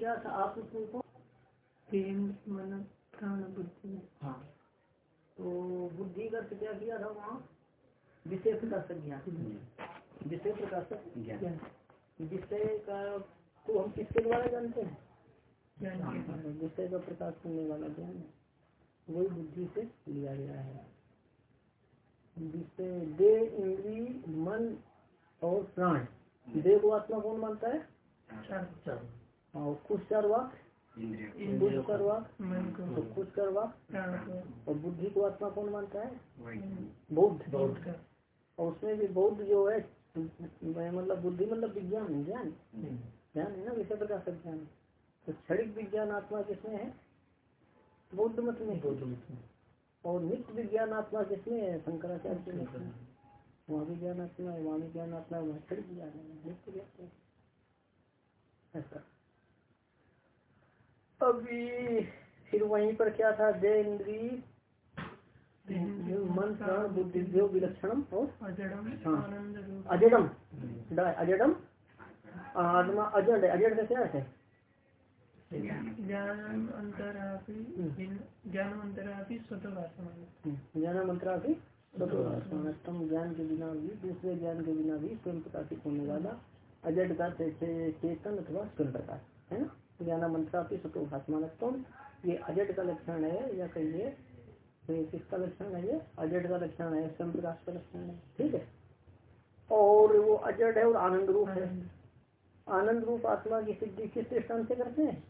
क्या था? आत्मस्वरूप मन प्राण बुद्धि। हाँ। तो बुद्धि का क्या किया था वहाँ? विषय प्रकाशक ज्ञान। विषय प्रकाशक ज्ञान। विषय का तो हम किसके द्वारा जानते हैं? विषय का प्रकाश करने वाला ज्ञान वही बुद्धि से लिया गया है। विषय दे इंद्री मन और प्राण देह को आत्मा कौन मानता है? और कुछ चार वाक कुछ कर वाक तो कुछ कर वाक। और बुद्धि को आत्मा कौन मानता है? बौद्ध। बौद्ध और उसमें भी बौद्ध जो है मतलब बुद्धि मतलब विज्ञान है ज्ञान। ज्ञान है ना विषय प्रकाश ज्ञान। तो क्षणिक विज्ञान आत्मा किसमें है? बौद्ध मत में। बौद्ध मत में। और नित्य विज्ञान आत्मा किसमें है? शंकराचार्य के मत में वहाँ भी ज्ञान आत्मा है वहाँ भी ज्ञान आत्मा है वहाँ क्षणिक ज्ञान है नित्य ज्ञान ऐसा। अभी फिर वहीं पर क्या था? जय इंद्री मन प्राण बुद्धि विलक्षणम और हाँ। अजडम अजडम आत्मा अजड है अजड का क्या है? ज्ञान मंत्रापि स्वतम ज्ञान के बिना भी दूसरे ज्ञान के बिना भी स्वयं प्रकाशित होने वाला अजड का चेतन अथवा स्वयं प्रकाश है ना? ज्ञान मंत्रापि स्वतो भाषमानत्म ये अजट का लक्षण है या कहिए तो किसका लक्षण है ये? अजट का लक्षण है स्वयं प्रकाश का लक्षण है ठीक है? और वो अजट है और आनंद रूप है। आनंद रूप आत्मा की सिद्धि किस दृष्टान से करते हैं?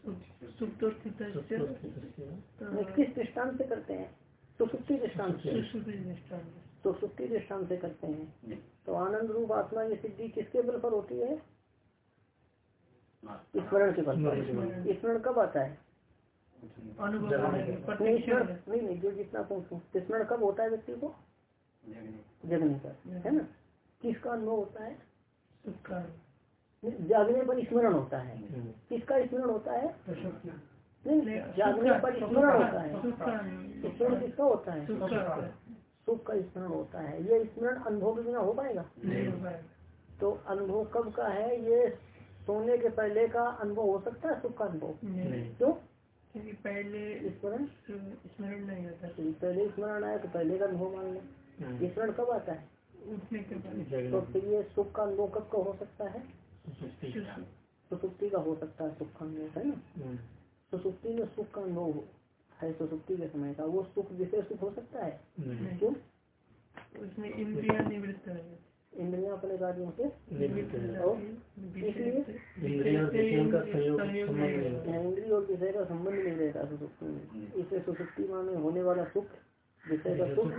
किस दृष्टान से करते हैं? सुसुप्ति दृष्टान से। तो सुप्ति दृष्टान से करते हैं। तो आनंद रूप आत्मा की सिद्धि किसके बल पर होती है? स्मरण के पर स्मरण कब आता है? नहीं। नहीं जो जितना पूछू स्मरण कब होता है व्यक्ति को? जगने। का है ना? किसका अनुभव होता है? जागने पर स्मरण होता है। किसका स्मरण होता है? नहीं जागने पर स्मरण होता है। स्मरण किसका होता है? सुख। का। स्मरण होता है। ये स्मरण अनुभव के बिना हो पाएगा। तो अनुभव कब का है? ये सोने के पहले का अनुभव हो सकता है सुख का अनुभव? क्यों? क्योंकि पहले स्मरण? स्मरण नहीं होता। पहले स्मरण आया तो पहले का अनुभव मान लो। हम्म। स्मरण कब आता है? तो फिर ये सुख का अनुभव कब का हो सकता है? सुसुप्ति का। हो सकता है सुख का अनुभव है ना? हम्म। सुसुप्ति में सुख का अनुभव है सुसुप्ति के समय का। वो सुख विशेष सुख हो सकता है? क्यों? उसमें इंद्रिया निवृत्त इंद्रिया अपने कार्यों से इंद्रिय और विषय का संबंध नहीं रहता सुसुप्ति में। हम्म। इसलिए सुसुप्ति में होने वाला सुख विषय का सुख।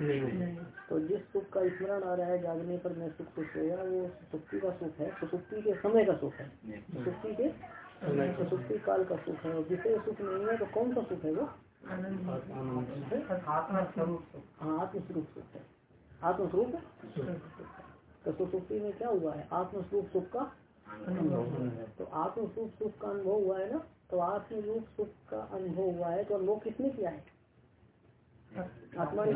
तो जिस सुख का स्मरण आ रहा है जागने पर मैं सुख कुछ गया वो सुक्ति का सुख है। सुसुप्ति के समय का सुख है। सुसुप्ति के सुसुप्ति काल का सुख है। विषय सुख नहीं है तो कौन सा सुख है वो? हाँ आत्मस्वरूप सुख है। आत्मस्वरूप तो सुसुप्ति में क्या हुआ है? आत्मस्वरूप सुख का अनुभव तो आत्मस्वरूप सुख का अनुभव हुआ है ना? तो आत्मरूप सुख का अनुभव हुआ है तो अनुभव किसने किया है? आत्मा ने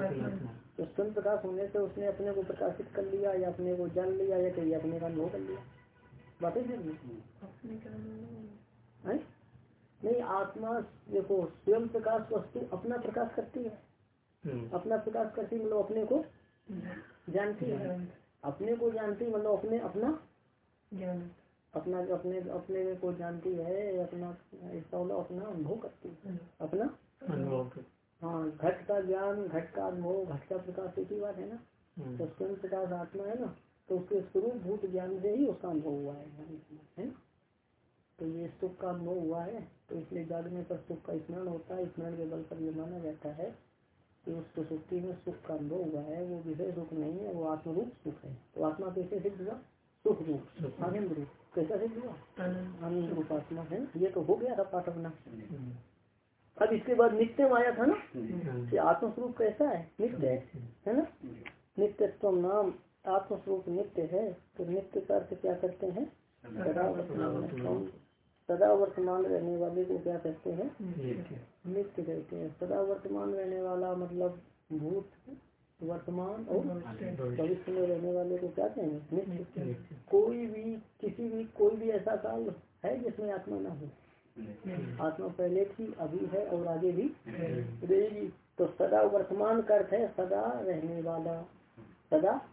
तो स्वयं प्रकाश होने से उसने अपने को प्रकाशित कर लिया या अपने को जान लिया या कहीं अपने का अनुभव कर लिया? बातें नहीं आत्मा देखो स्वयं प्रकाश वस्तु अपना प्रकाश करती है। हम्म। अपना प्रकाश करती मतलब अपने को जानती है। अपने को जानती मतलब अपने अपना ज्ञान। अपना अपने अपने को जानती है अपना इसका मतलब अपना अनुभव करती है। अपना? अनुभव हाँ घट का ज्ञान घट का अनुभव घट का प्रकाश एक ही बात है ना। तो स्वयं प्रकाश आत्मा है ना तो उसके स्वरूप भूत ज्ञान से ही उसका अनुभव हुआ है है तो ये सुख का अनुभव हुआ है तो इसलिए जागने पर सुख का स्मरण होता है स्मरण के बल पर यह माना जाता है उस सुसुप्ति में सुख का अनुभव हुआ है वो विषय सुख नहीं है वो आत्मरूप सुख है। तो आत्मा कैसे सिद्ध हुआ? सुख रूप आनंद रूप। कैसा सिद्ध हुआ? आनंद। रूप आत्मा है। ये तो हो गया था पाठ अपना। हम्म। अब इसके बाद नित्य आया था ना? हम्म। कि आत्मस्वरूप कैसा है? नित्य है ना? नित्यत्व नाम आत्मस्वरूप नित्य है। तो नित्य का अर्थ क्या करते हैं? सदा वर्तमान रहने वाले को क्या कहते हैं? नित्य। कहते हैं। सदा वर्तमान रहने वाला मतलब भूत वर्तमान और भविष्य में रहने वाले को क्या कहेंगे? नित्य। कोई भी किसी भी कोई भी ऐसा काल है जिसमें आत्मा ना हो? आत्मा पहले थी अभी है और आगे भी रहेगी। तो सदा वर्तमान का अर्थ है सदा रहने वाला। सदा?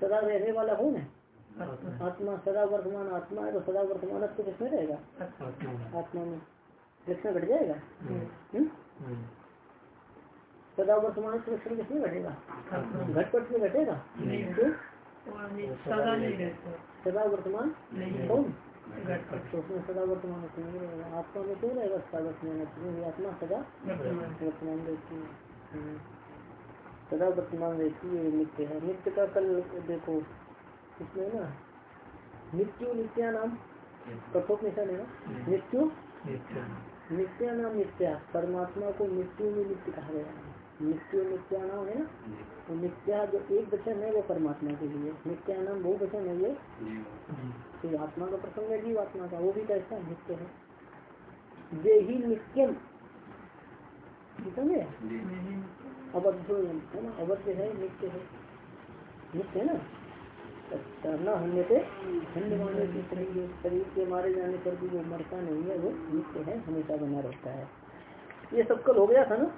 सदा रहने वाला कौन है? आत्मा सदा वर्तमान आत्मा है तो सदा वर्तमान तो किसमें रहेगा? आत्मा में। लक्षण घट जाएगा? हम्म? सदा वर्तमान लक्षण किसमें घटेगा? घटपट में घटेगा? तो सदा वर्तमान? कौन? तो उसमें सदा वर्तमान आत्मा में क्यों रहेगा सदा वर्तमान आत्मा सदा वर्तमान। रहती है। सदा वर्तमान रहती है नित्य है। नित्य का कल देखो इसमें ना मृत्यु नित्या नाम कठोपनिषद है ना? मृत्यु? नित्या नाम। नित्या परमात्मा को मृत्यु में नित्य कहा गया है। नित्य नित्या नाम है ना? तो नित्या जो एक वचन है वो परमात्मा के लिए नित्या नाम बहु वचन है ये? तो आत्मा का प्रसंग है जीव आत्मा का वो भी कैसा नित्य है। जे ही नित्यम। समझे अबद्ध है ना अवध्य है नित्य है। नित्य है ना? होने पे। धन्य माने की शरीर शरीर के मारे जाने पर भी वो मरता नहीं है, वो नित्य है, हमेशा बना रहता है। ये सब कल हो गया था ना?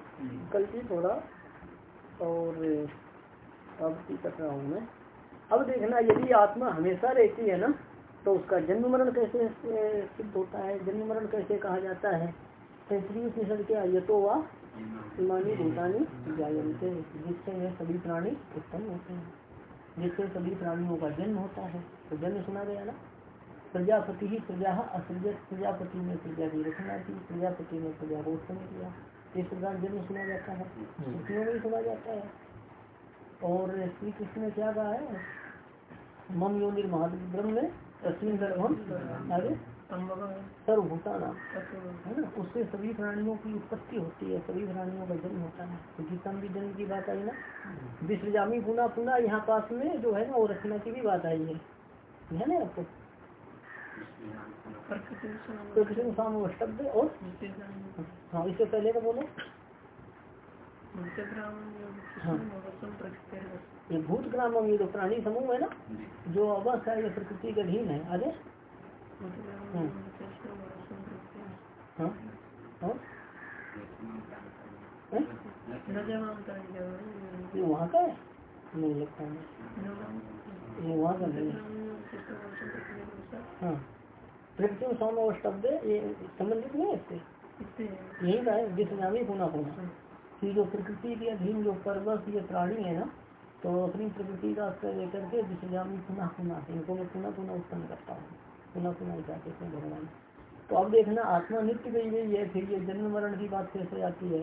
कल की थोड़ा। और अब की कर रहा हूँ मैं। अब देखना, यदि आत्मा हमेशा रहती है ना तो उसका जन्म मरण कैसे सिद्ध होता है? जन्म मरण कैसे कहा जाता है? तैतरीय उपनिषद क्या ये तो वह इमानी, भूतानी, जायते जिससे सभी प्राणी उत्पन्न होते हैं। जिससे सभी प्राणियों का जन्म होता है। तो जन्म सुना गया ना? प्रजापति ही प्रजा असृजत प्रजापति में प्रजा की रचना की प्रजापति ने प्रजा को उत्पन्न किया। इस प्रकार जन्म सुना जाता है। स्मृतियों में भी सुना जाता है। और श्री कृष्ण ने क्या कहा है? मम योनि महाब्रह्म में तस्वीर गर्भम आगे। सर्वभूताना है। ना। उससे सभी प्राणियों की उत्पत्ति होती है सभी प्राणियों का जन्म होता है। तो गीता में भी जन्म की बात आई ना? विश्वजामी पुनः पुनः यहाँ पास में जो है ना वो रचना की भी बात आई है। है ना आपको? प्रकृति साम शब्द और? हाँ। इससे पहले का बोलो। हाँ। ये भूत ग्राम ये जो प्राणी समूह है ना? जो। अवस्था है ये प्रकृति के अधीन है। आगे? हाँ वहाँ का है। नहीं लगता है। ये वहाँ का नहीं हाँ सौम शब्द ये संबंधित नहीं है इससे यही का है जिसनामी पुनः पुनः कि जो प्रकृति के अधीन जो पर्वत ये प्राणी है ना तो अपनी प्रकृति का आश्रय लेकर के जिसनामी पुनः पुनः इनको मैं पुनः पुनः उत्पन्न करता हूँ। पुनः पुनः जाते हैं भगवान। तो अब देखना आत्मा नित्य गई गई है फिर ये जन्म मरण की बात कैसे आती है?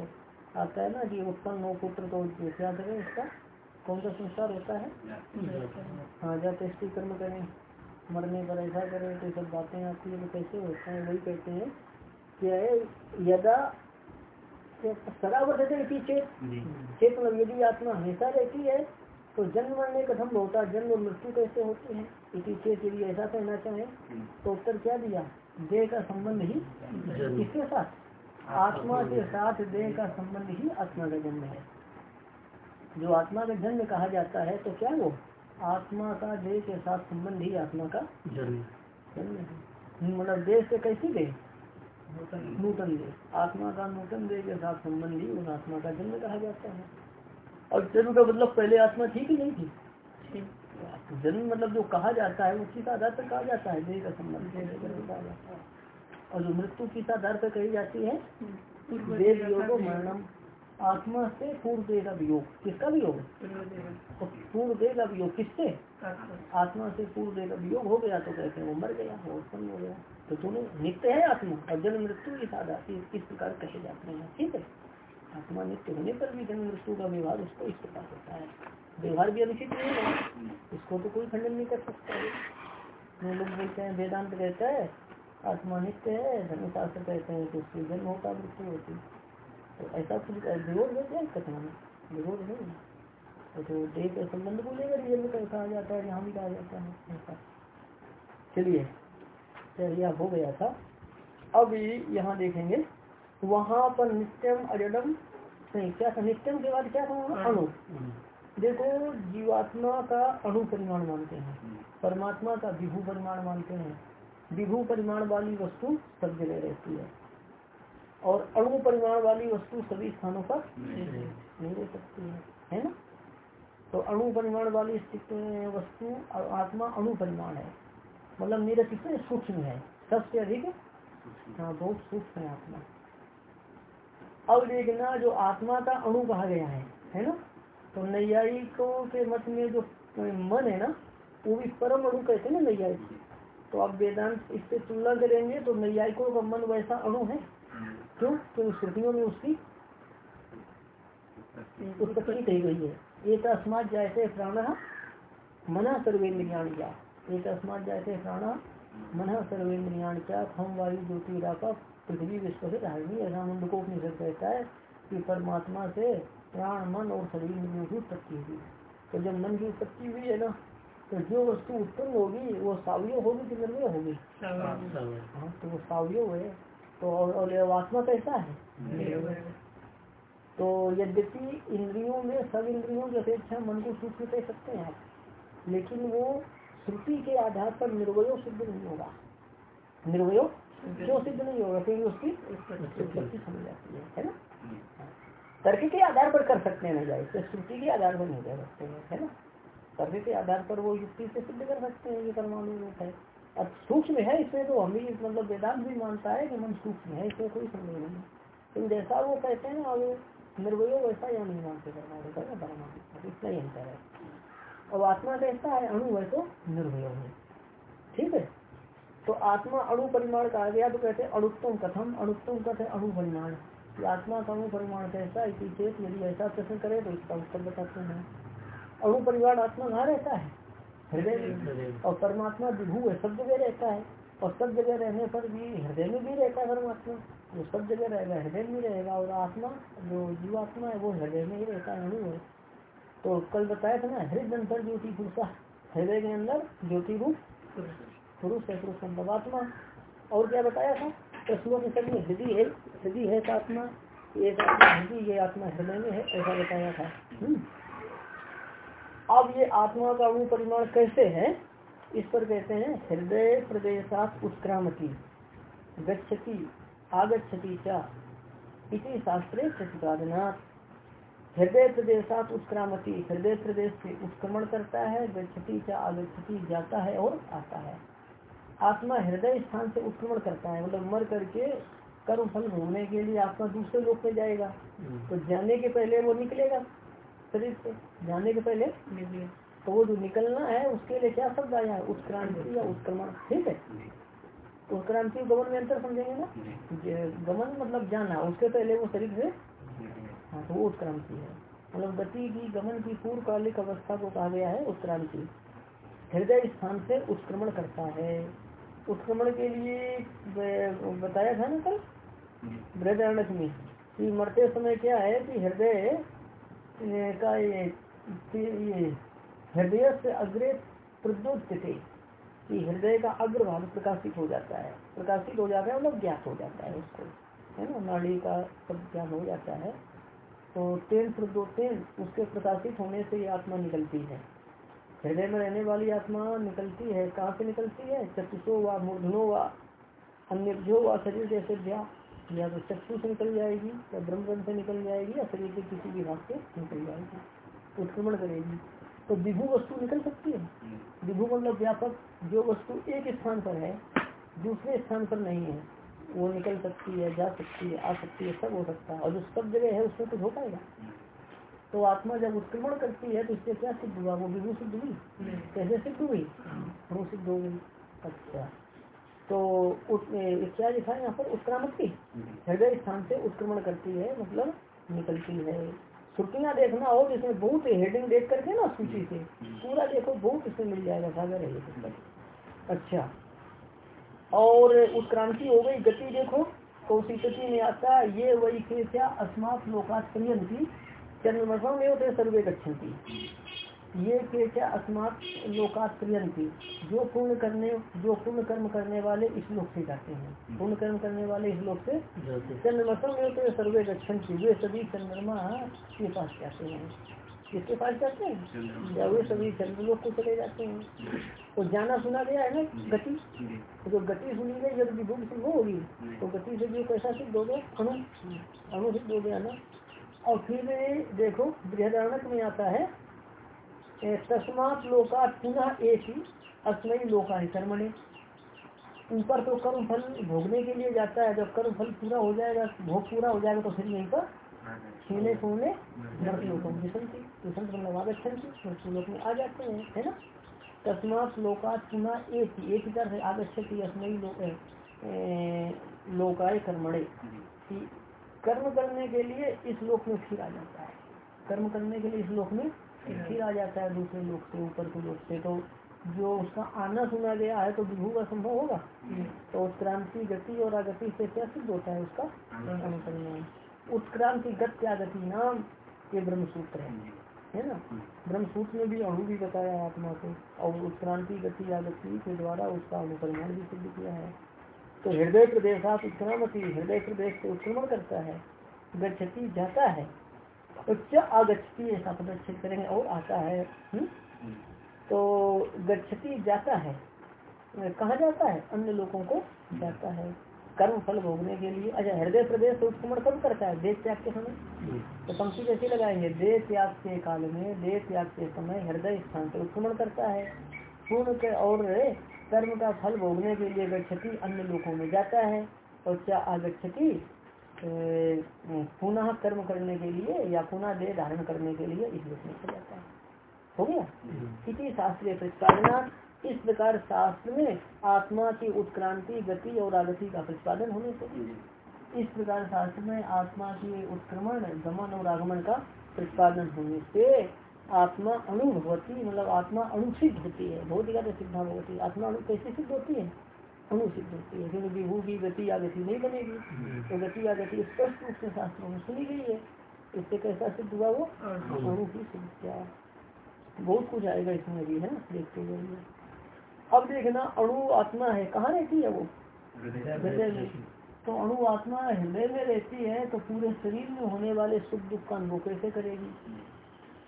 आता है ना कि उत्पन्न हो पुत्र तो क्या करें इसका कौन सा संस्कार होता है? हाँ जाते कर्म करें मरने पर ऐसा करें तो सब बातें आती है तो कैसे होता है? वही कहते हैं कि यदा सदा वर्षते चेत चेत मतलब यदि आत्मा हमेशा रहती है तो जन्म मरने कथम होता जन्म मृत्यु कैसे होती है? इसी चेत यदि ऐसा कहना चाहे तो उत्तर क्या दिया? देह का संबंध ही किसके साथ। आत्मा के साथ। देह का संबंध ही आत्मा का जन्म है। जो आत्मा का जन्म कहा जाता है तो क्या वो? आत्मा का देह के साथ संबंध ही आत्मा का जन्म है। मतलब देह से कैसी देह? नूतन देह। आत्मा का नूतन देह के साथ संबंध ही उन आत्मा का जन्म कहा जाता है। और जन्म का मतलब पहले आत्मा थी कि नहीं थी? जन्म मतलब जो कहा जाता है वो किस आधार पर कहा जाता है? देह का संबंध और जो मृत्यु किस आधार पर कही जाती है? मरणम। आत्मा से पूर्व देह का वियोग। किसका वियोग? पूर्व देह का वियोग किससे? आत्मा से। पूर्व देह का वियोग हो गया तो कहते हैं वो मर गया वो उत्पन्न हो गया। तो दोनों नित्य है आत्मा और जन्म मृत्यु इस आधार इस प्रकार कहे जाते हैं। ठीक है? आत्मा नित्य होने पर भी जन्म मृत्यु का व्यवहार उसको इस प्रकार होता है। व्यवहार भी अनुचित नहीं है। इसको तो कोई खंडन नहीं कर सकता। है लोग बोलते हैं वेदांत कहता है आत्मा नित्य है धर्मशास्त्र कहते हैं तो उसकी जन्म होता मृत्यु होती तो ऐसा कुछ विरोध हो जाए कथन में। विरोध नहीं तो, देह के संबंध को लेकर जन्म कहा जाता है यहाँ भी कहा जाता है। ऐसा। चलिए चलिए हो गया था। अब यहाँ देखेंगे वहाँ पर नित्यम अजडम नहीं क्या था? नित्यम के बाद क्या था? अणु। देखो जीवात्मा का अणु परिमाण मानते हैं। परमात्मा का विभू परिमाण मानते हैं। विभू परिमाण वाली वस्तु सब जगह रहती है। और अणु परिमाण वाली वस्तु सभी स्थानों पर नहीं रह सकती। है। है ना? तो अणु परिमाण वाली स्थिति वस्तु आत्मा अणु परिमाण है। मतलब मेरा कितने सूक्ष्म है। सबसे अधिक हाँ बहुत सूक्ष्म है आत्मा। अब देखना जो आत्मा का अणु कहा गया है है ना? तो नैयायिकों के मत में जो मन है ना, वो भी परम अणु कहते ना नैयायिक तो अब वेदांत इससे तुलना करेंगे तो नैयायिकों का मन वैसा अणु है। क्यों? तो श्रुतियों में उसकी उत्पत्ति कही गई है। एक अस्मात जैसे प्राण मना सर्वेन्द्रियाण क्या एक अस्मात जैसे प्राण मना सर्वेन्द्रियाण क्या हम वायु ज्योति राका पृथ्वी विश्व से धारणी ऐसा को उपनिषद कहता है कि परमात्मा से प्राण मन और शरीर में की उत्पत्ति हुई तो जब मन की उत्पत्ति हुई है ना तो जो वस्तु उत्पन्न होगी वो सावय होगी कि निर्मय होगी? हाँ तो वो सावय है। तो और आत्मा कैसा है? तो यद्यपि इंद्रियों में सब इंद्रियों की अपेक्षा मन को सूक्ष्म कह सकते हैं आप लेकिन वो श्रुति के आधार पर निर्वयो सिद्ध नहीं होगा। निर्वयो क्यों सिद्ध नहीं होगा क्योंकि उसकी उत्पत्ति समझ जाती है है ना? तर्क के आधार पर कर सकते हैं जाए तो श्रुति के आधार पर नहीं कर सकते हैं है ना? तर्क के आधार पर वो युक्ति से सिद्ध कर सकते हैं ये परमाणु रूप है। अब सूक्ष्म है इसमें तो हम ही मतलब वेदांत भी मानता है कि मन सूक्ष्म है इसमें कोई संदेह नहीं लेकिन जैसा वो कहते हैं ना वो निर्वयो वैसा या नहीं मानते परमाणु का ना? परमाणु इतना ही अंतर है। अब आत्मा कैसा है अणु है तो निर्वय है। ठीक है? तो आत्मा अणु परिमाण कहा गया? तो कहते अणुत्तम कथम अणुत्तम कथे अणु परिमाण। आत्मा का अणु परिमाण कैसा इसी चेत यदि ऐसा प्रश्न करे तो इसका उत्तर बताते हैं। अणु परिवार आत्मा कहाँ रहता है? हृदय और परमात्मा विभू है सब जगह रहता है। और सब जगह रहने पर भी हृदय में भी रहता है परमात्मा। वो सब जगह रहेगा हृदय में रहेगा। और आत्मा जो जीवात्मा है वो हृदय में ही रहता है अणु है। तो कल बताया था ना हृदय अंतर ज्योति पुरुषा हृदय के अंदर ज्योति रूप पुरुष है, पुरुष आत्मा और क्या बताया था? प्रश्नों के सभी हृदय है हृदय है आत्मा एक आत्मा हृदय, ये आत्मा हृदय में है, ऐसा बताया था। हम्म। अब ये आत्मा का अणु परिमाण कैसे है? इस पर कहते हैं, हृदय प्रदेशात उत्क्रामती, गच्छति आगछति चा इसी शास्त्रे प्रतिपादनाथ हृदय प्रदेशात उत्क्रामती, हृदय प्रदेश से उत्क्रमण करता है, गच्छति चा आगछति जाता है और आता है। आत्मा हृदय स्थान से उत्क्रमण करता है मतलब मर करके कर्म फल घूमने के लिए आत्मा दूसरे लोग में जाएगा। हम्म। तो जाने के पहले वो निकलेगा शरीर से। जाने के पहले तो वो जो निकलना है उसके लिए क्या शब्द आया? उत्क्रांति या उत्क्रमण। ठीक है? उत्क्रांति गमन में अंतर समझेंगे ना? गमन मतलब जाना उसके पहले वो शरीर से हाँ तो वो उत्क्रांति है। मतलब गति की गमन की पूर्वकालिक अवस्था को कहा गया है उत्क्रांति। हृदय स्थान से उत्क्रमण करता है। उत्क्रमण के लिए बताया था ना कल? बृहदारण्य में कि मरते समय क्या है कि हृदय का ये ये हृदय से अग्रे प्रद्योत कि हृदय का अग्रभाग प्रकाशित हो जाता है। प्रकाशित हो जाता है मतलब ज्ञात हो जाता है उसको। है ना? नाड़ी का सब ज्ञान हो जाता है। तो तेल प्रद्योतेन उसके प्रकाशित होने से ये आत्मा निकलती है। हृदय में रहने वाली आत्मा निकलती है, कहाँ से निकलती है? चतुषो व मूर्धनो व अन्य व शरीर जैसे व्या या तो चक्षु से निकल जाएगी, या ब्रह्म से निकल जाएगी, या शरीर के किसी भी भाग से निकल जाएगी, उत्क्रमण करेगी। तो विभू वस्तु निकल सकती है। विभू मतलब व्यापक, जो वस्तु एक स्थान पर है, दूसरे स्थान पर नहीं है, वो निकल सकती है, जा सकती है, आ सकती है, सब हो सकता है, और जो सब जगह है, उसमें कुछ हो पाएगा। तो आत्मा जब उत्क्रमण करती है तो इससे क्या सिद्ध हुआ? वो विभू सिद्ध हुई। कैसे सिद्ध हुई? वो सिद्ध हो गई। अच्छा। तो क्या लिखा है यहाँ पर? उत्क्रामती। हृदय स्थान से उत्क्रमण करती है मतलब निकलती है। छुट्टियाँ देखना हो जिसमें बहुत हेडिंग देख करके ना सूची से। पूरा देखो, बहुत इसमें मिल जाएगा, सागर है अच्छा। और उत्क्रांति हो गई, गति देखो। कौशिकति में आता ये वही क्या? अस्मात लोकात चंद्रमसम में होते सर्वे गच्छन्ति ये के क्या अस्मात लोकात जो पूर्ण करने जो पूर्ण कर्म करने वाले इस लोक से जाते हैं। पूर्ण कर्म करने वाले इस लोक से चंद्रमा में तो सर्वे दक्षिण वे सभी चंद्रमा के पास जाते हैं। किसके पास जाते हैं? या वे सभी चंद्रलोक को चले जाते हैं। तो जाना सुना गया है ना गति? तो जो गति सुनी गई जब विभुम सिद्ध होगी तो गति से जो कैसा सिद्ध हो गया? अणु। अणु सिद्ध हो गया ना? और फिर देखो बृहदारणक में आता है तस्मात लोका पुनः एक ही अस्मयी लोका है कर्मणे। ऊपर तो कर्म फल भोगने के लिए जाता है जब कर्म फल पूरा हो जाएगा भोग पूरा हो जाएगा तो फिर यहीं पर छीने सोने लोगों की संति मतलब लोक में आ जाते हैं है ना? तस्मात लोकात पुनः एक ही एक तरह से आगछति अस्मयी लोक लोकाय कर्मणे। कर्म करने के लिए इस लोक में फिर आ जाता है। कर्म करने के लिए इस लोक में फिर आ जाता है दूसरे लोक से, ऊपर के लोक से। तो जो उसका आना सुना गया है तो विभू का संभव होगा। तो उत्क्रांति गति और आगति से क्या सिद्ध होता है उसका? अनुसरण उत्क्रांति गति आगति नाम ये ब्रह्मसूत्र है। है ना? ब्रह्मसूत्र में भी अणु भी बताया है आत्मा को। और उत्क्रांति गति आगति के द्वारा उसका अनुपरिमाण भी सिद्ध किया है। तो हृदय प्रदेशात उत्क्रमती हृदय प्रदेश से उत्क्रमण करता है गच्छति जाता है उच्च आगछती ऐसा प्रदर्शित करेंगे और आता है हुँ? हम्म? तो गच्छति जाता है। कहा जाता है? अन्य लोगों को जाता है। कर्म फल भोगने के लिए। अच्छा हृदय प्रदेश उत्क्रमण कब करता है? देश त्याग के समय? तो पंक्ति कैसे लगाएँगे देश त्याग के काल में देश त्याग के समय हृदय स्थान से उत्क्रमण करता है। पूर्ण के और कर्म का फल भोगने के लिए गच्छति अन्य लोगों में जाता है और क्या आगछति पुनः कर्म करने के लिए या पुनः देह धारण करने के लिए इस लोक में चला जाता है। हो गया? इसी शास्त्रीय प्रतिपादना। इस प्रकार शास्त्र में आत्मा की उत्क्रांति गति और आगति का प्रतिपादन होने से। इस प्रकार शास्त्र में आत्मा की उत्क्रमण गमन और आगमन का प्रतिपादन होने से आत्मा अनुभवती मतलब आत्मा अनुसिद्ध होती है बहुत ज़्यादा सिद्धा होती आत्मा अणु कैसे सिद्ध होती है? अनुसिद्ध होती है। क्योंकि विभू की गति या गति नहीं बनेगी। तो गति या गति स्पष्ट रूप से शास्त्रों में सुनी गई है। इससे कैसा सिद्ध हुआ वो? अणु। की सिद्ध बहुत कुछ आएगा इसमें भी है ना? देखते हुए अब देखना अणु आत्मा है कहाँ रहती है वो? हृदय में तो अणु आत्मा हृदय में रहती है तो पूरे शरीर में होने वाले सुख दुख का अनुभव कैसे करेगी?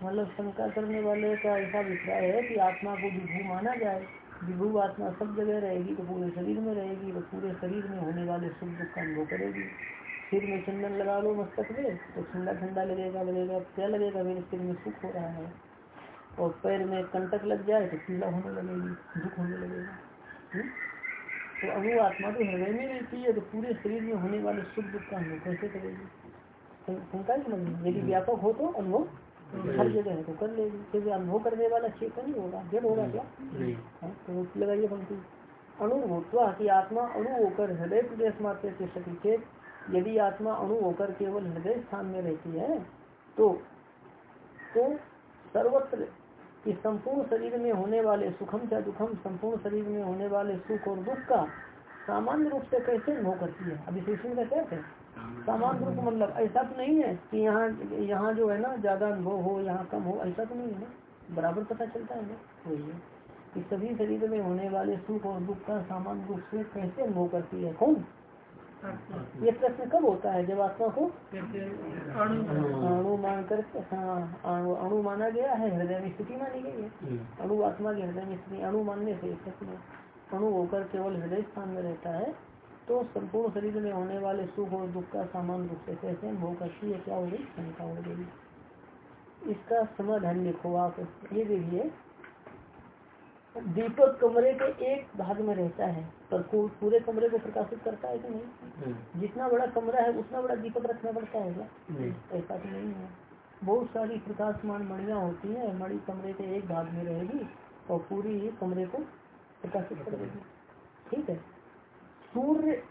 मतलब शंका करने वाले का ऐसा अभिप्राय है कि आत्मा को विभू माना जाए। विभू आत्मा सब जगह रहेगी तो पूरे शरीर में रहेगी तो पूरे शरीर में होने वाले सुख दुख का अनुभव करेगी। सिर में चंदन लगा लो मस्तक में तो ठंडा ठंडा लगेगा लगेगा क्या लगेगा? मेरे सिर में सुख हो रहा है। और पैर में कंटक लग जाए तो पीला होने लगेगी दुख होने लगेगा। हम्म? तो अनु आत्मा तो हृदय में रहती है तो पूरे शरीर में होने वाले सुख दुख का अनुभव कैसे करेगी? शंका समझ यदि व्यापक हो तो अनुभव हर जगह है तो कर लेगी क्योंकि अनुभव करने वाला चेतन ही होगा जब होगा क्या? हाँ, तो लगाइए पंक्ति। अणुभूतवा की आत्मा अणु होकर हृदय प्रदेश मात्र से सती यदि आत्मा अणु होकर केवल हृदय स्थान में रहती है तो तो सर्वत्र इस संपूर्ण शरीर में होने वाले सुखम या दुखम संपूर्ण शरीर में होने वाले सुख और दुख का सामान्य रूप से कैसे अनुभव करती है? अभी का क्या है सामान्य रूप मतलब ऐसा तो नहीं है कि यहाँ यहाँ जो है ना ज़्यादा अनुभव हो यहाँ कम हो ऐसा तो नहीं है ना। बराबर पता चलता है ना। वही है कि सभी शरीर में होने वाले सुख और दुख का सामान्य रूप से कैसे अनुभव करती है कौन? ये प्रश्न कब होता है? जब आत्मा को अणु। मान कर हाँ अणु माना गया है हृदय में स्थिति मानी गई है। अणु आत्मा की हृदय में स्थिति अणु मानने से प्रश्न अणु होकर केवल हृदय स्थान में रहता है तो संपूर्ण शरीर में होने वाले सुख और दुख का सामान्य रूप से कैसे अनुभव करती है क्या हो गई? शंका हो गई। इसका समाधान लिखो आप। ये देखिए दीपक कमरे के एक भाग में रहता है पर पूरे कमरे को प्रकाशित करता है कि नहीं? हम्म। जितना बड़ा कमरा है उतना बड़ा दीपक रखना पड़ता है क्या? ऐसा तो नहीं है। बहुत सारी प्रकाशमान मणिया होती है मणि कमरे के एक भाग में रहेगी और पूरी कमरे को प्रकाशित कर देगी। ठीक है? सूर्य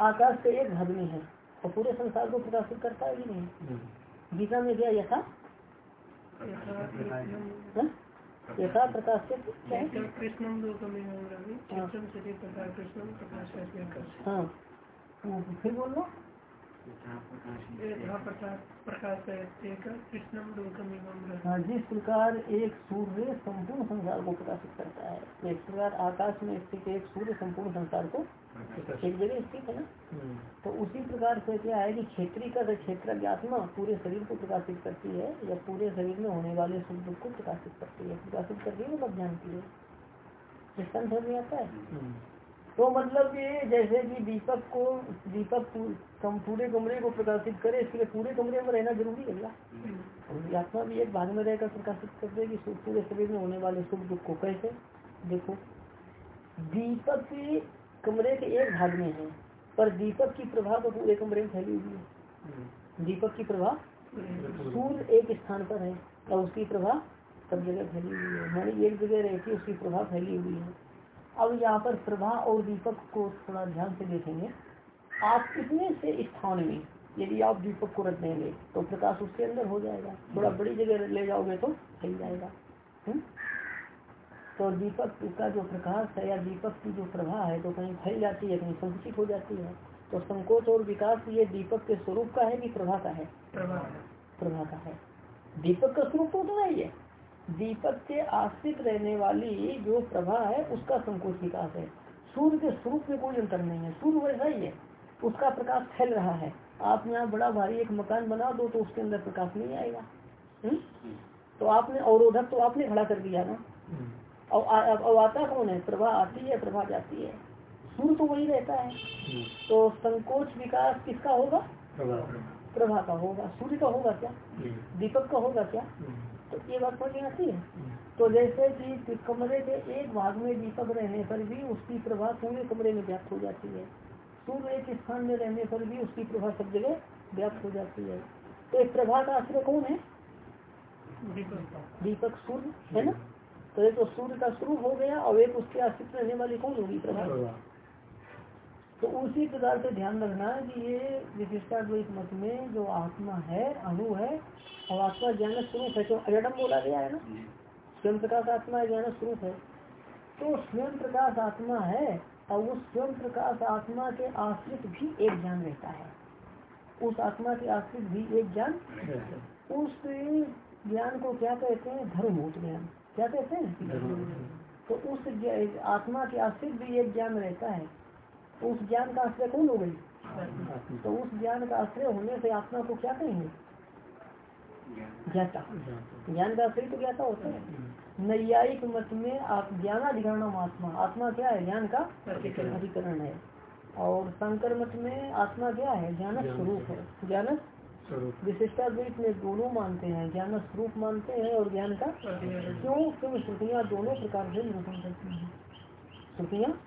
आकाश से एक भाग में है और पूरे संसार को प्रकाशित करता है कि नहीं हम्म। गीता में क्या यथा? यथा प्रकाश हाँ? फिर बोल। लो हाँ जिस प्रकार एक सूर्य संपूर्ण संसार को प्रकाशित करता है एक प्रकार आकाश में स्थित एक सूर्य संपूर्ण संसार को एक जगह स्थित है ना तो उसी प्रकार से क्या है कि क्षेत्रीय का क्षेत्र आत्मा पूरे शरीर को प्रकाशित करती है या पूरे शरीर में होने वाले दुख को प्रकाशित करती है प्रकाशित करती है मतलब जानती है इसका समझ में आता है तो मतलब ये जैसे कि दीपक को दीपक कम पूरे कमरे को प्रकाशित करे इसके लिए पूरे कमरे में रहना ज़रूरी है क्या? आत्मा भी एक भाग में रहकर प्रकाशित कर देगी पूरे शरीर में होने वाले सुख दुख को कैसे? देखो दीपक की कमरे के एक भाग में है पर दीपक की प्रभा तो पूरे कमरे में फैली हुई है। दीपक की प्रभा सूर्य एक स्थान पर है और उसकी प्रभा सब जगह फैली हुई है। मैंने एक जगह रहती है उसकी प्रभा फैली हुई है। अब यहाँ पर प्रभा और दीपक को थोड़ा ध्यान से देखेंगे। आप कितने से स्थान में यदि आप दीपक को रख देंगे तो प्रकाश उसके अंदर हो जाएगा। थोड़ा बड़ी जगह ले जाओगे तो फैल जाएगा। हुँ? तो दीपक का जो प्रकाश है या दीपक की जो प्रभा है तो कहीं फैल जाती है कहीं संकुचित हो जाती है। तो संकोच और विकास ये दीपक के स्वरूप का है कि प्रभा का है? प्रभा का है। दीपक का स्वरूप तो उतना ही है। दीपक के आश्रित रहने वाली जो प्रभा है उसका संकोच विकास है। सूर्य के स्वरूप में कोई अंतर नहीं है। सूर्य वैसा ही है। उसका प्रकाश फैल रहा है। आप यहाँ बड़ा भारी एक मकान बना दो तो उसके अंदर प्रकाश नहीं आएगा। हुँ? हम्म? तो आपने अवरोधक तो आपने खड़ा कर दिया ना। हम्म। और आता कौन है? प्रभा आती है प्रभा जाती है। सूर्य तो वही रहता है। हम्म। तो संकोच विकास किसका होगा? प्रभा। का होगा। सूर्य का होगा क्या। दीपक का होगा क्या? ये बात समझ में आती है। तो जैसे कि कमरे के एक भाग में दीपक रहने पर भी उसकी प्रभा पूरे कमरे में व्याप्त हो जाती है। सूर्य एक स्थान में रहने पर भी उसकी प्रभा सब जगह व्याप्त हो जाती है। तो एक प्रभा का आश्रय कौन है? दीपक सूर्य, है ना? तो एक तो सूर्य का स्वरूप हो गया और एक उसके आश्रित रहने वाली कौन होगी प्रभा? तो उसी प्रकार से ध्यान रखना कि ये विशिष्टाद्वैत मत में जो आत्मा है अणु है और आत्मा ज्ञान स्वरूप है जो अजडम बोला गया है ना? स्वयं प्रकाश आत्मा ज्ञान स्वरूप है। तो स्वयं प्रकाश आत्मा है और उस स्वयं प्रकाश आत्मा के आश्रित भी एक ज्ञान रहता है। उस आत्मा के आश्रित भी एक ज्ञान उस ज्ञान को क्या कहते हैं? धर्मभूत ज्ञान। क्या कहते हैं? तो उस आत्मा के आश्रित भी एक ज्ञान रहता है। उस ज्ञान का आश्रय कौन हो गई? तो उस ज्ञान का आश्रय होने से आत्मा को क्या कहेंगे? ज्ञाता। ज्ञान का आश्रय तो ज्ञाता होता है। नैयायिक मत में आप ज्ञानाधिकरण आत्मा। आत्मा क्या है? ज्ञान का अधिकरण। है। और शंकर मत में आत्मा क्या है? ज्ञान स्वरूप है ज्ञान विशिष्टाद्वैत में दोनों मानते हैं। ज्ञान स्वरूप मानते हैं और ज्ञान का क्यों? क्यों श्रुतियाँ दोनों प्रकार से निरूपण करती हैं। श्रुतियाँ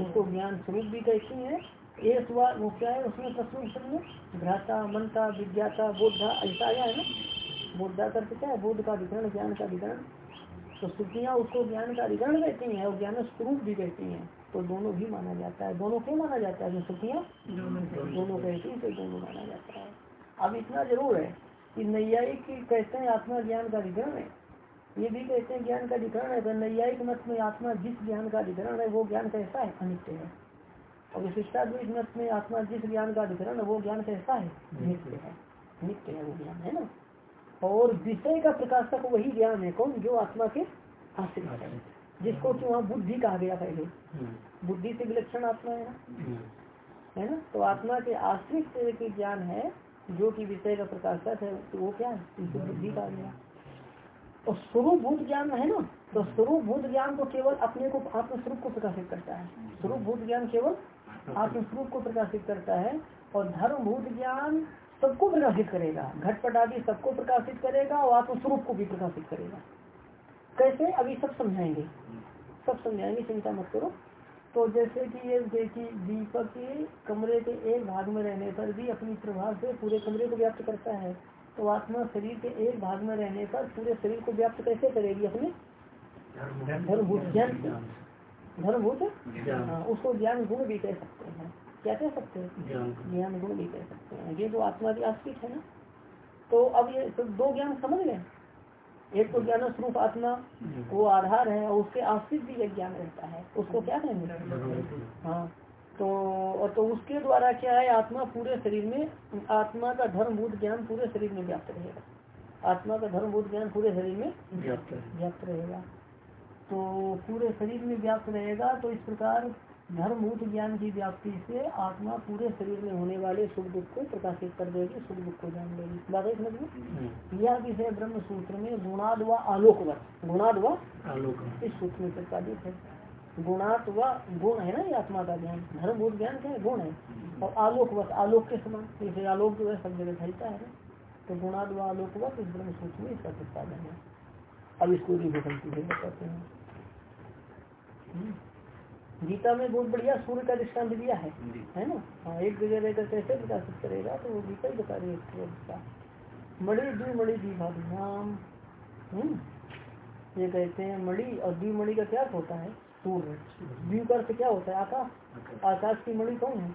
उसको ज्ञान स्वरूप भी कहती हैं? एक बार वो क्या है उसमें प्रश्न में भ्राता मनता विज्ञाता बोधा ऐसा आया है ना? बोधा करते क्या है? बोध का अधिकरण ज्ञान का अधिकरण। तो श्रुतियाँ उसको ज्ञान का अधिकरण कहती हैं और ज्ञान स्वरूप भी कहती हैं। तो दोनों भी माना जाता है। दोनों क्यों माना जाता है? जो श्रुतियाँ दोनों कहती हैं। तो दोनों माना जाता है। अब इतना ज़रूर है कि नैयायिक कहते हैं आत्मा ज्ञान का अधिकरण है। ये भी कहते हैं ज्ञान का अधिकरण है तो नैयायिक मत में आत्मा जिस ज्ञान का अधिकरण है वो ज्ञान कैसा है? अनित्य है। और विशिष्टाद्वैत मत में आत्मा जिस ज्ञान का अधिकरण है वो ज्ञान कैसा है? नित्य है। नित्य है वो ज्ञान है ना? और विषय का प्रकाशक वही ज्ञान है कौन? जो आत्मा के आश्रित है। जिसको कि वहाँ बुद्धि कहा गया पहले। हम्म। बुद्धि से विलक्षण आत्मा है ना? हम्म। है ना? तो आत्मा के आश्रित ज्ञान है जो कि विषय का प्रकाशक है तो वो क्या है? बुद्धि का गया और स्वरूप भूत ज्ञान है ना? तो स्वरूप भूत ज्ञान तो केवल अपने को आत्मस्वरूप को प्रकाशित करता है। स्वरूप भूत ज्ञान केवल आत्मस्वरूप को प्रकाशित करता है और धर्म भूत ज्ञान सबको प्रकाशित करेगा। घटपट आदि सबको प्रकाशित करेगा और आत्मस्वरूप को भी प्रकाशित करेगा। कैसे? अभी सब समझाएँगे। सब समझाएँगे, चिंता मत करो। तो जैसे कि ये देखिए, दीपक कमरे के एक भाग में रहने पर भी अपनी प्रभाव से पूरे कमरे को व्याप्त करता है। तो आत्मा शरीर के एक भाग में रहने पर पूरे शरीर को व्याप्त कैसे करेगी अपने? धर्मभूत ज्ञान। धर्मभूत? हाँ उसको ज्ञान गुण भी कह सकते हैं। क्या कह सकते हैं? ज्ञान गुण। भी कह सकते हैं। ये जो आत्मा की आस्तिक है ना तो अब ये तो दो ज्ञान समझ गए एक तो ज्ञान स्वरूप आत्मा वो आधार है और उसके आश्रित भी एक ज्ञान रहता है। उसको क्या कहेंगे? हाँ। तो और तो उसके द्वारा क्या है आत्मा पूरे शरीर में आत्मा का धर्मभूत ज्ञान पूरे शरीर में व्याप्त रहेगा। आत्मा का धर्मभूत ज्ञान पूरे शरीर में व्याप्त रहेगा। तो पूरे शरीर में व्याप्त रहेगा तो इस प्रकार धर्मभूत ज्ञान की व्याप्ति से आत्मा पूरे शरीर में होने वाले सुख दुख को प्रकाशित कर देगी सुख दुख को जान लेगी। बात समझ में हम्म। यह विषय ब्रह्म सूत्र में गुणाद व आलोकवत। गुणाद व आलोक इस सूत्र में प्रतिपादित है। गुणात व गुण है ना ये आत्मा का ज्ञान? धर्मभूत ज्ञान क्या है? गुण है। और आलोकवत आलोक के समान। जैसे आलोक जो है सब जगह फैलता है तो गुणाद व आलोकवत इस ब्रह्म सूत्र में इसका प्रतिपादन है। अब इसको रिभूषण बताते हैं। हम्म। गीता में बहुत बढ़िया सूर्य का दृष्टांत दिया है। है ना? हाँ एक जगह रहकर कैसे विकासित करेगा? तो वो गीता ही बता रही है मणि द्विमणि द्विभाम हम्म। ये कहते हैं मणि और द्विमणि का क्या होता है? सूर्य द्वीप अर्थ क्या होता है? आकाश। आकाश। की मणि कौन है?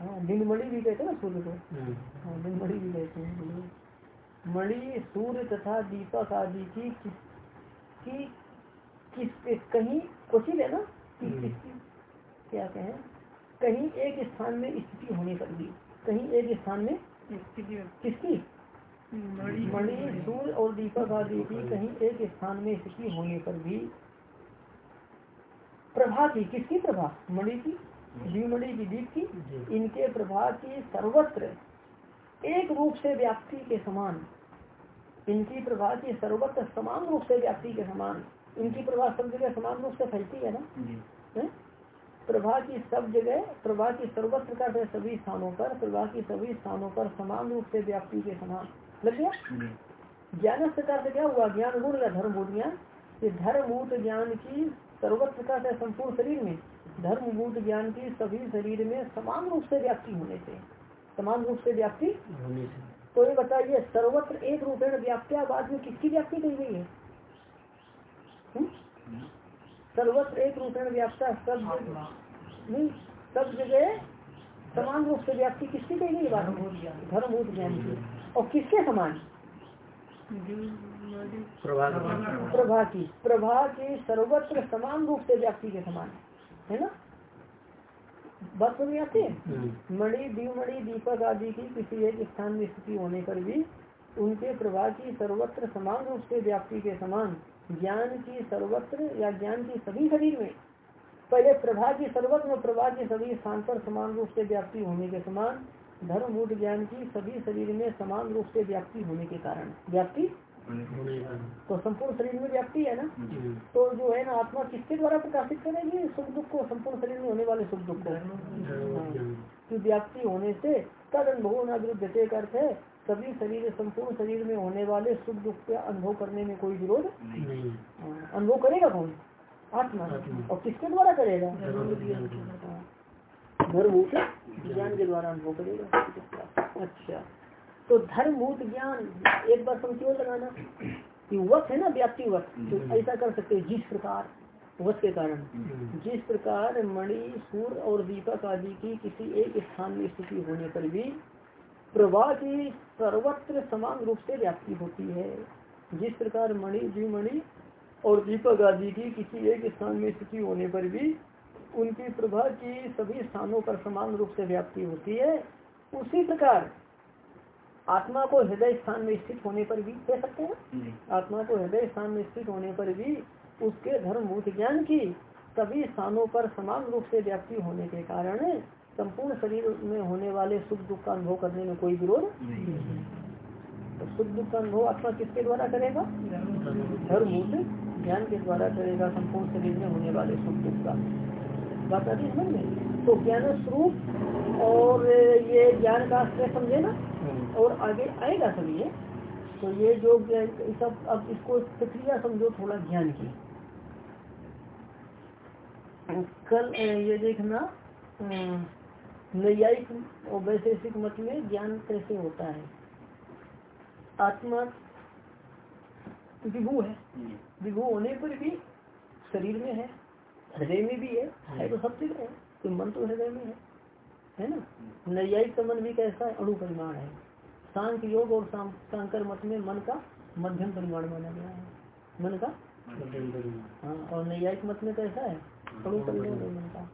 हाँ दिन मणि भी कहते हैं ना सूर्य को। हम्म। हाँ दिन मणि भी कहते हैं। मणि सूर्य तथा दीपक आदि की किस किस कहीं कुछ है ना। क्या कहें? कहीं एक स्थान में स्थिति होने पर भी कहीं एक स्थान में किसकी? मणि सूर्य और दीपक आदि की कहीं एक स्थान में स्थिति होने पर भी प्रभा की किसकी प्रभा मणि की? द्विमणि की दीप की? इनके प्रभा की सर्वत्र। एक रूप से व्याप्ति के समान। इनकी प्रभा की सर्वत्र समान रूप से व्याप्ति के समान। इनकी प्रभा सब जगह समान रूप से फैलती है ना? प्रभा की सब जगह प्रभा की सर्वत्र का सभी स्थानों पर प्रभा की सभी स्थानों पर समान रूप से व्याप्ति के समान। लग गया? ज्ञान से क्या हुआ? ज्ञान गुण या धर्मभूत ज्ञान धर्मभूत ज्ञान की सर्वत्र का संपूर्ण शरीर में। धर्मभूत ज्ञान की सभी शरीर में समान रूप से व्याप्ति होने से समान रूप से व्याप्ति होने से। तो ये बताइए सर्वत्र एक रूपेण व्याप्त्या बाद में किसकी व्याप्ति कही गई है? सर्वत्र एक रूपेण व्याप्ता सब नहीं सब जगह समान रूप से व्याप्ति किसकी कही गई बात धर्मभूत ज्ञान। की। और किसके समान? प्रभा की प्रभा की सर्वत्र समान रूप से व्याप्ति के समान है। ना? बात समझ आती है? हम्म। मणि द्विमणि दीपक आदि की किसी एक स्थान में स्थिति होने पर भी उनके प्रभा की सर्वत्र समान रूप से व्याप्ति के समान ज्ञान की सर्वत्र या ज्ञान की सभी शरीर में पहले प्रभा की सर्वत्र प्रभा के सभी स्थान पर समान रूप से व्याप्ति होने के समान धर्मभूत ज्ञान की सभी शरीर में समान रूप से व्याप्ति होने के कारण व्याप्ति तो संपूर्ण शरीर में व्याप्ति है ना? तो जो है ना आत्मा किसके द्वारा प्रकाशित करेगी? सुख दुख को संपूर्ण शरीर में होने वाले सुख दुख को। हाँ। व्याप्ति होने से तद अनुभव न विरुद्ध अर्थ है सभी शरीर संपूर्ण शरीर में होने वाले सुख दुख का अनुभव करने में कोई विरोध नहीं। अनुभव करेगा कौन? आत्मा। और किसके द्वारा करेगा? धर्मभूत ज्ञान के द्वारा अनुभव करेगा। अच्छा। तो धर्मभूत ज्ञान एक बार क्यों लगाना कि वक्त है ना व्याप्ति वक्त तो हम्म। ऐसा कर सकते हो जिस प्रकार वक्त के कारण हम्म। जिस प्रकार मणि सूर्य और दीपक आदि की किसी एक स्थान में स्थिति होने पर भी प्रवाह की सर्वत्र समान रूप से व्याप्ति होती है जिस प्रकार मणि द्विमणि और दीपक आदि की किसी एक स्थान में स्थिति होने पर भी उनकी प्रभा की सभी स्थानों पर समान रूप से व्याप्ति होती है उसी प्रकार आत्मा को हृदय स्थान में स्थित होने पर भी कह सकते हैं? आत्मा को हृदय स्थान में स्थित होने पर भी उसके धर्मभूत ज्ञान की सभी स्थानों पर समान रूप से व्याप्ति होने के कारण संपूर्ण शरीर में होने वाले सुख दुख का अनुभव करने में कोई विरोध तो सुख दुख का अनुभव आत्मा किसके द्वारा करेगा? धर्मभूत ज्ञान के द्वारा करेगा संपूर्ण शरीर में होने वाले सुख दुख का। बात आती समझ में? तो ज्ञान स्वरूप और ये ज्ञान का आश्रय समझे ना? और आगे आएगा सब ये तो ये जो सब अब इसको प्रक्रिया समझो थोड़ा ज्ञान की। कल ये देखना नैयायिक और वैशेषिक मत में ज्ञान कैसे होता है? आत्मा विभू है। विभू होने पर भी शरीर में है हृदय में भी है है तो सब जगह है तो मन तो हृदय में है है ना? नैयायिक का मन भी कैसा है? अणु परिमाण है। शांत योग और शांकर मत में मन का मध्यम परिमाण माना गया है। मन का? हाँ और नैयायिक मत में कैसा है? अणु परिमाण मन का।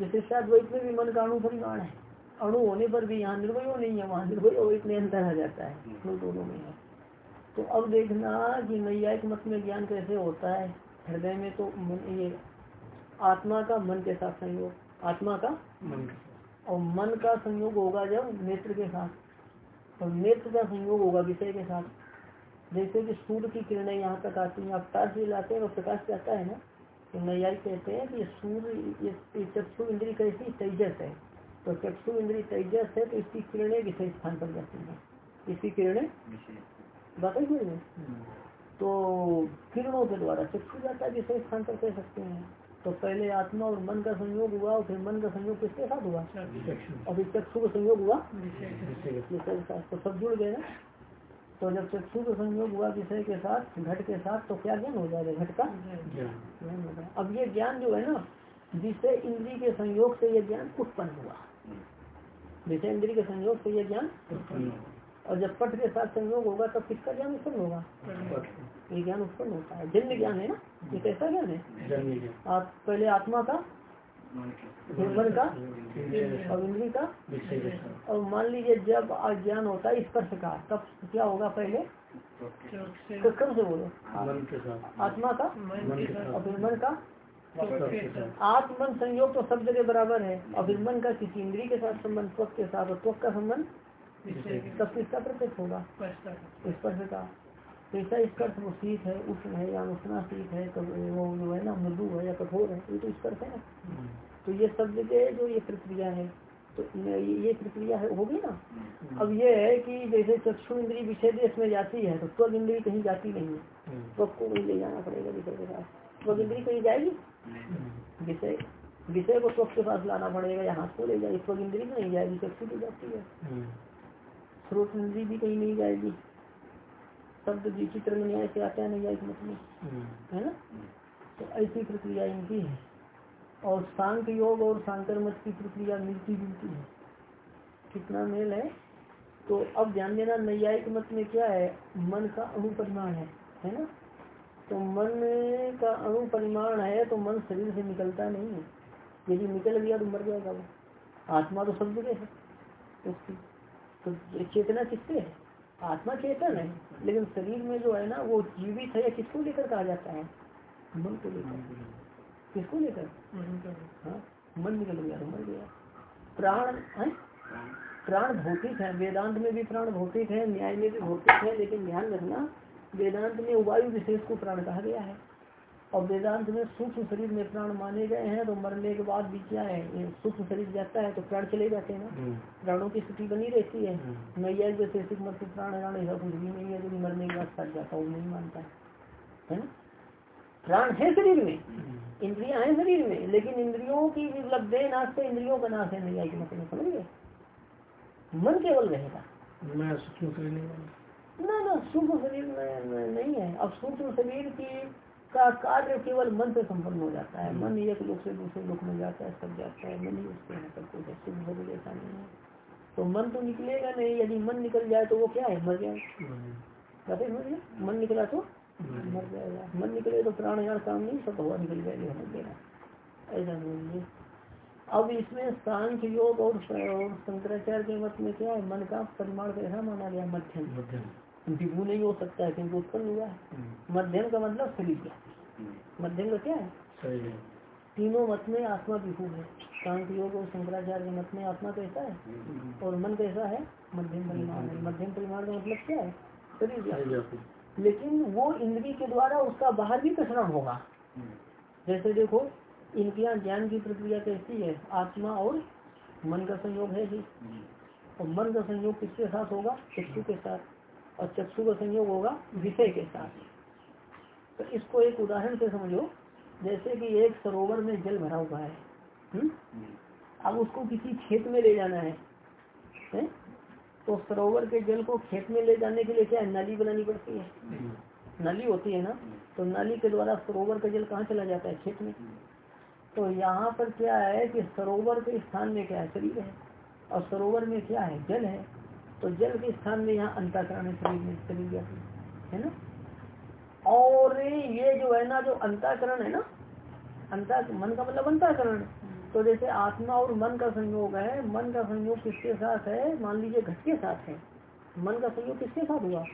जैसे द्वैत में भी मन का अणु परिमाण है। अणु होने पर भी यहाँ निर्वयो नहीं है वहाँ निर्वयो इतने अंतर आ जाता है। दोनों में है। तो अब देखना कि नैयायिक मत में ज्ञान कैसे होता है। हृदय में तो ये आत्मा का मन के साथ संयोग आत्मा का मन और मन का संयोग होगा जब नेत्र के साथ। और नेत्र का संयोग होगा विषय के साथ। जैसे कि सूर्य की किरणें यहाँ तक आती हैं आप तार लाते हैं और प्रकाश जाता है ना? तो नैयाई कहते हैं कि सूर्य चक्षु इंद्री कैसी तेजस है। तो चक्षु इंद्री तेजस है तो इसकी किरणें विषय स्थान पर जाती हैं। इसकी किरणें बात में तो किरणों के द्वारा चक्षु जाता है विषय स्थान पर कह सकते हैं। तो पहले आत्मा और मन का संयोग हुआ और फिर मन का संयोग किसके साथ हुआ? और फिर चक्षु का संयोग हुआ? तो सब जुड़ गए ना? तो जब चक्षु का संयोग हुआ विषय के साथ घट के साथ तो क्या ज्ञान हो जाएगा घट का? ज्ञान। अब ये ज्ञान जो है ना विषय इंद्री के संयोग से यह ज्ञान उत्पन्न हुआ। विषय इंद्री के संयोग से यह ज्ञान और जब पट के साथ संयोग होगा तब किसका ज्ञान उत्पन्न होगा? ये ज्ञान उत्पन्न होता है। जन्य ज्ञान है ना? ये कैसा ज्ञान है? आप पहले आत्मा का मन का। और इंद्री का। और मान लीजिए जब ज्ञान होता है स्पर्श का तब क्या होगा पहले? तो कब से बोलो। आत्मा का और फिर मन का आत्मन संयोग तो सब जगह बराबर है। और फिर मन का किसी इंद्री के साथ संबंध त्वक के साथ और त्वक का संबंध तब किसका प्रत्यक्ष होगा। स्पर्श का। कैसा स्पर्श वो शीत है उष्ण है या उष्णा शीत है तो वो जो है ना मृदु है या कठोर है ये तो स्पर्श है ना। हम्म। तो ये सब जगह जो ये प्रक्रिया है तो ये प्रक्रिया है होगी ना? हम्म। अब ये है कि जैसे चक्षु इंद्री विषय देश में जाती है तो त्वक इंद्री कहीं जाती नहीं है। हम्म। त्वक को भी ले जाना पड़ेगा विषय के साथ त्वक इंद्री कहीं जाएगी? विषय विषय को त्वक के पास लाना पड़ेगा या हाथ को ले जाएगी। त्वक इंद्री नहीं जाएगी चक्षु की जाती है। स्रोत इंद्री भी कहीं नहीं जाएगी। शब्द विचित्र न्याय से आता है न्याय मतलब। है ना? तो ऐसी प्रक्रिया इनकी है। और शांत योग और शांकर मत की प्रक्रिया मिलती जुलती है। कितना मेल है? तो अब ध्यान देना नैयायिक मत में क्या है? मन का अनुपरिमाण है। है ना? तो मन का अनुपरिमाण है तो मन शरीर से निकलता नहीं है। यदि निकल गया तो मर जाएगा वो। आत्मा तो सब जगह है। उसकी तो चेतना किससे है? आत्मा चेतन है। लेकिन शरीर में जो है ना वो जीवित है या किसको लेकर कहा जाता है? मन को लेकर। किसको लेकर? हाँ मन निकल गया मर गया। प्राण है? प्राण भौतिक है। वेदांत में भी प्राण भौतिक है न्याय में भी भौतिक है लेकिन ध्यान रखना वेदांत में वायु विशेष को प्राण कहा गया है। और वेदांत में सूक्ष्म शरीर में प्राण माने गए हैं तो मरने के बाद भी क्या है? सूक्ष्म शरीर जाता है तो प्राण चले जाते हैं ना। हम्म। प्राणों की स्थिति बनी रहती है। हम्म। नैया जैसे मत प्राण प्राण ऐसा कुछ भी नहीं है जो मरने के बाद सट जाता वो नहीं मानता है। ना? प्राण है शरीर में। हम्म। इंद्रिया है शरीर में लेकिन इंद्रियों की मतलब दे नाश से इंद्रियों का नाश है नैया के मतलब समझ गए? मन केवल रहेगा। ना ना सूक्ष्म शरीर में नहीं है। अब सूक्ष्म शरीर की का कार्य केवल मन से संपन्न हो जाता है। मन एक लोग से दूसरे लोग में जाता है, सब जाता है। मन ही उसके यहाँ सब कुछ शुभ भर ऐसा नहीं है। तो मन तो निकलेगा नहीं। यदि मन निकल जाए तो वो क्या है? मर जाए कहते समझ मन निकला तो मर जाएगा। मन निकले तो प्राण यार काम नहीं, सब हवा निकल जाएगी मर देगा ऐसा नहीं अब इसमें सांख्य योग और शंकराचार्य के मत में क्या है? मन का परिमाण कैसा माना गया मध्यम। विभू नहीं हो सकता है क्योंकि उत्पन्न हुआ है। हम्म। मध्यम का मतलब क्या हम्म। मध्यम का क्या है? तीनों मत में आत्मा विभू है। शांत योग और शंकराचार्य के मत में आत्मा कैसा है? हम्म। और मन कैसा है? मध्यम परिमाण है। मध्यम परिमाण का मतलब क्या है? शरीर लेकिन वो इंद्री के द्वारा उसका बाहर भी प्रसरण होगा। जैसे देखो इनके यहाँ ज्ञान की प्रक्रिया कैसी है? आत्मा और मन का संयोग है जी और मन का संयोग किसके साथ होगा? चक्षु के साथ। और चक्षु का संयोग होगा विषय के साथ। तो इसको एक उदाहरण से समझो जैसे कि एक सरोवर में जल भरा हुआ है हुँ? अब उसको किसी खेत में ले जाना है, है? तो सरोवर के जल को खेत में ले जाने के लिए क्या नाली बनानी पड़ती है? नाली होती है ना? तो नाली के द्वारा सरोवर का जल कहाँ चला जाता है? खेत में। तो यहाँ पर क्या है कि सरोवर के स्थान में क्या है? शरीर है। और सरोवर में क्या है? जल है। तो जल के स्थान में यहाँ अंताकरण शरीर में शरीर जाती है ना? और ये जो है ना जो अंताकरण है ना अंता मन का मतलब अंताकरण। तो जैसे आत्मा और मन का संयोग है मन का संयोग किसके साथ है? मान लीजिए घट के साथ है। मन का संयोग किसके साथ हुआ?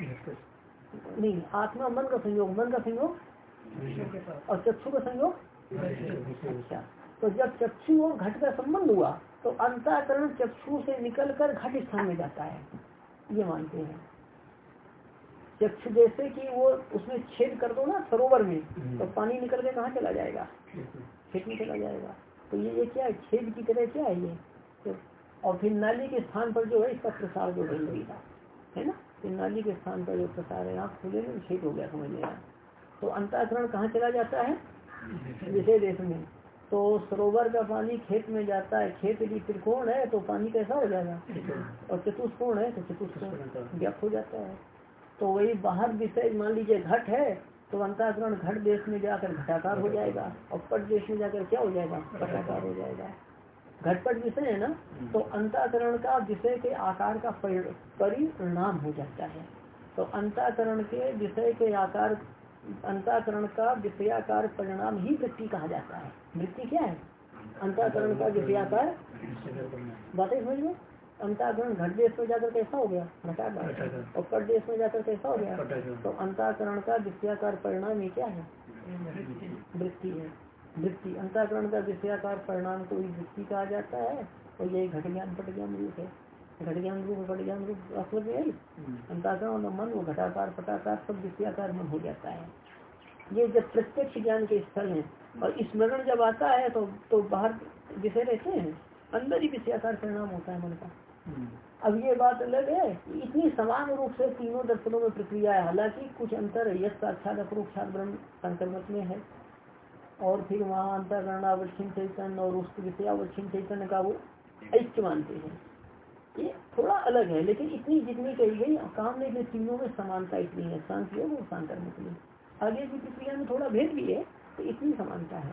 नहीं आत्मा मन का संयोग मन का संयोग और चक्षु का संयोग? अच्छा तो जब चक्षु और घट का संबंध हुआ तो अंताकरण चक्षु से निकलकर घट स्थान में जाता है। ये मानते हैं। चक्षु जैसे कि वो उसमें छेद कर दो ना सरोवर में हम्म। तो पानी निकल के कहाँ चला जाएगा? खेत में चला जाएगा। तो ये ये क्या है? छेद की तरह क्या है ये? तो और फिर नाली के स्थान पर जो है इसका प्रसार जो है है ना? फिर नाली के स्थान पर जो प्रसार है आप खुले में छेद हो गया समझ लिया तो अंताकरण कहाँ चला जाता है? विषय देश में। तो सरोवर का पानी खेत में जाता है, खेत यदि त्रिकोण है तो पानी कैसा हो जाएगा? और चतुष्कोण है तो चतुष्कोण व्यक्त हो जाता है। तो वही बाहर विषय, मान लीजिए घट है तो अंताकरण घट देश में जाकर घटाकार हो जाएगा, और पट देश में जाकर क्या हो जाएगा? पटाकार हो जाएगा। घटपट विषय है ना? तो अंताकरण का विषय के आकार का परिणाम हो जाता है। तो अंताकरण के विषय के आकार अंताकरण का विषयाकार परिणाम ही वृत्ति कहा जाता है। वृत्ति क्या है? अंताकरण का विषयाकार। बातें समझ में? अंताकरण घट देश में जाकर कैसा हो गया? घटाकर। और देश में जाकर कैसा हो गया? तो अंताकरण का विषयाकार परिणाम ये क्या है? वृत्ति है। वृत्ति अंताकरण का विषयाकार परिणाम को वृत्ति कहा जाता है। और यही घट ज्ञान पट ज्ञान रूप है। घट ज्ञान रूप घट ज्ञान रूप असर में आई अंताकरण मन वो घटाकार पटाकार सब विषयाकार मन हो जाता है। ये जब प्रत्यक्ष ज्ञान के स्थल है और स्मरण जब आता है तो तो बाहर विषय रहते हैं अंदर ही विषयाकार परिणाम होता है मन का। अब ये बात अलग है इतनी समान रूप से तीनों दर्शनों में प्रक्रिया है। हालाँकि कुछ अंतर यश साक्षात अपरोक्षात ब्रह्म संक्रमत में है। और फिर वहाँ अंतरणावच्छिन्न चैतन्य और उसके विषयावच्छिन्न चैतन्य का वो ऐक्य मानते हैं। ये थोड़ा अलग है, लेकिन इतनी जितनी कही गई काम नहीं तीनों में समानता इतनी है, शांति योग और सांकर्मिक में आगे की प्रक्रिया में थोड़ा भेद भी है तो इतनी समानता है।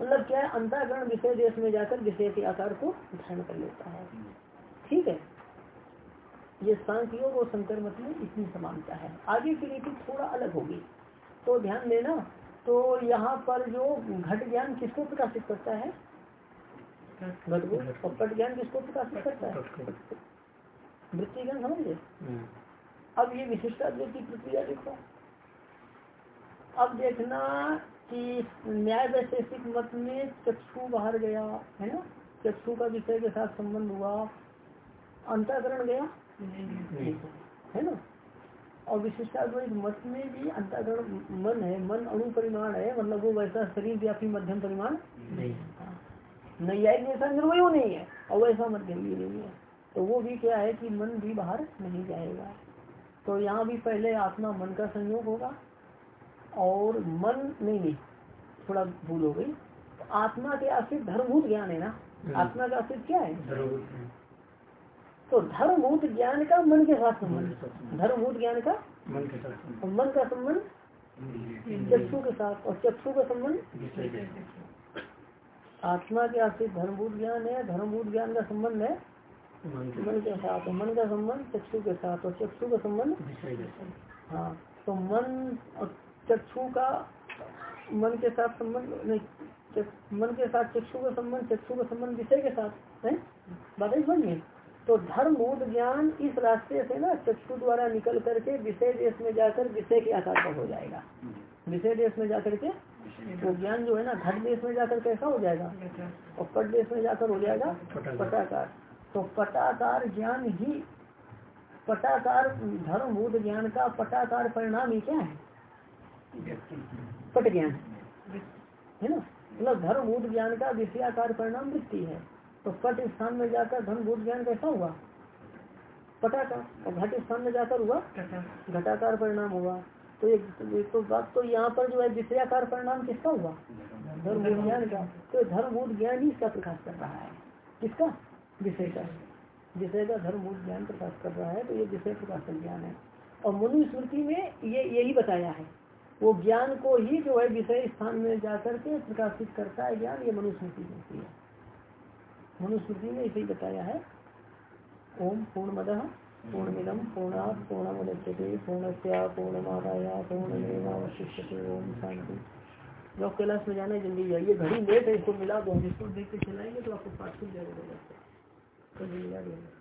मतलब क्या है, अंताकरण विषय देश में जाकर विषय के आकार को धारण कर लेता है। ठीक है? ये सांख्य योग और संकर मत में इतनी समानता है। आगे की रीति थोड़ा अलग होगी। तो ध्यान देना तो यहाँ पर जो घट ज्ञान किसको प्रकाशित करता है? घट को और ज्ञान किसको प्रकाशित करता है। वृत्ति ज्ञान समझिए हम्म। अब ये विशिष्टा की प्रक्रिया देखो। अब देखना कि न्याय वैशेषिक मत में चक्षु बाहर गया है ना? चक्षु का विषय के साथ संबंध हुआ। अंतकरण गया? है ना? और विशिष्टाद्वैत मत में भी अंतकरण मन है मन अणु परिमाण है मतलब वो वैसा शरीर व्यापी मध्यम परिमाण? नहीं। नैयायिक जैसा निर्वय नहीं है। और वैसा मध्यम भी नहीं है। तो वो भी क्या है कि मन भी बाहर नहीं जाएगा। तो यहाँ भी पहले आत्मा मन का संयोग होगा और मन नहीं नहीं थोड़ा भूल हो गई। तो आत्मा के आश्रित धर्मभूत ज्ञान है ना? हम्म। आत्मा का आश्रित क्या है? तो धर्मभूत ज्ञान का मन के साथ संबंध। धर्मभूत ज्ञान का? मन के साथ मन का संबंध? चक्षु के साथ और चक्षु का संबंध? आत्मा के आश्रित धर्मभूत ज्ञान है धर्मभूत ज्ञान का संबंध है। मन के साथ। मन का संबंध चक्षु के साथ और चक्षु का संबंध हाँ। तो मन और चक्षु का मन के साथ संबंध नहीं मन के साथ चक्षु का संबंध चक्षु का संबंध विषय के साथ है? बात समझिए तो धर्म बोध ज्ञान इस रास्ते से ना चक्षु द्वारा निकल करके विषय देश में जाकर विषय के आकार पर हो जाएगा। विषय देश में जाकर के तो ज्ञान जो है ना घट देश में जाकर कैसा हो जाएगा? और पट देश में जाकर हो जाएगा? पटाकार तो पटाकार ज्ञान ही पटाकार धर्म बोध ज्ञान का पटाकार परिणाम ही क्या है? पट ज्ञान। है ना? मतलब धर्म भूत ज्ञान का विषयाकार परिणाम वृत्ति है। तो पट स्थान में जाकर धर्म भूत ज्ञान कैसा हुआ? पटाकार और घट स्थान में जाकर हुआ? घटाकार परिणाम हुआ। तो एक तो बात तो यहाँ पर जो है विषयाकार परिणाम किसका हुआ? धर्म ज्ञान का। तो धर्मभूत ज्ञान ही इसका प्रकाश कर रहा है। किसका? विषय का। विषय का धर्मभूत ज्ञान प्रकाश कर रहा है तो ये विषय प्रकाश ज्ञान है। और मनुस्मृति स्मृति में ये यही बताया है। वो ज्ञान को ही जो है विषय स्थान में जाकर के प्रकाशित करता है ज्ञान, ये मनुस्मृति होती है। मनुस्मृति में इसे बताया है। ओम पूर्ण मद पूर्ण मिलम पूर्णा पूर्णमुदच्यते पूर्णस्या पूर्णमादाया, पूर्णमेवावशिष्यते, ओम शांति। जो कैलाश में जाना जल्दी जाइए, घड़ी लेट है, इसको मिला दो इसको देख के चलाएँगे तो आपको पाठ खुल जाएगा।